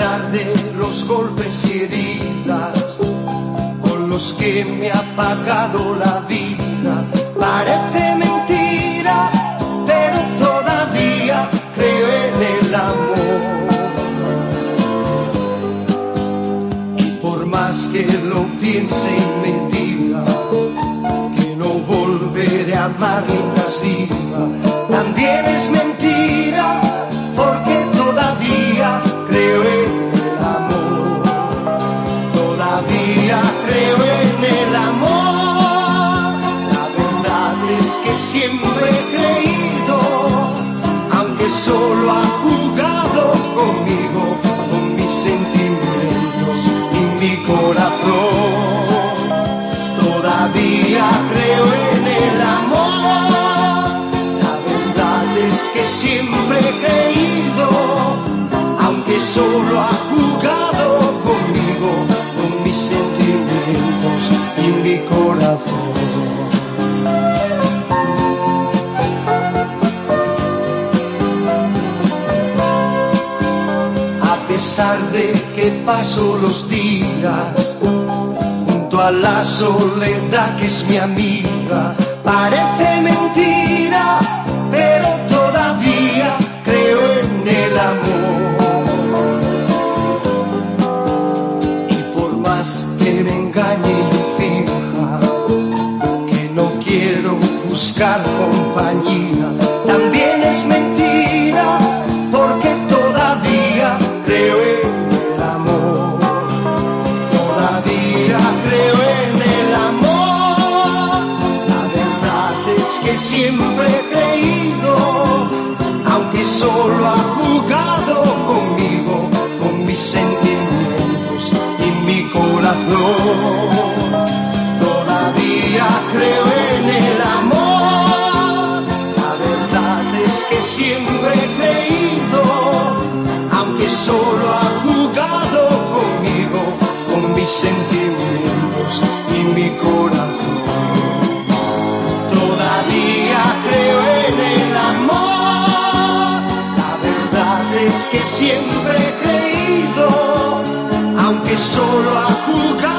pesar de los golpes y heridas con los que me ha pagado la vida. Parece mentira, pero todavía creo en el amor. Y por más que lo piense y me diga que no volveré a amar mientras viva, también es mentira. Siempre he creído, aunque solo ha jugado conmigo, con mis sentimientos y mi corazón. Todavía creo en el amor. La verdad es que siempre he creído, aunque solo ha jugado conmigo, con mis sentimientos y mi corazón. Pesar de que paso los días junto a la soledad que es mi amiga, parece mentira, pero todavía creo en el amor. Y por más que me engañe y finja que no quiero buscar compañía, que siempre he creído, aunque solo ha jugado conmigo, con mis sentimientos y mi corazón. Todavía creo en el amor. La verdad es que siempre he creído, aunque solo ha jugado conmigo, con mis sentimientos y mi corazón. solo a jugar.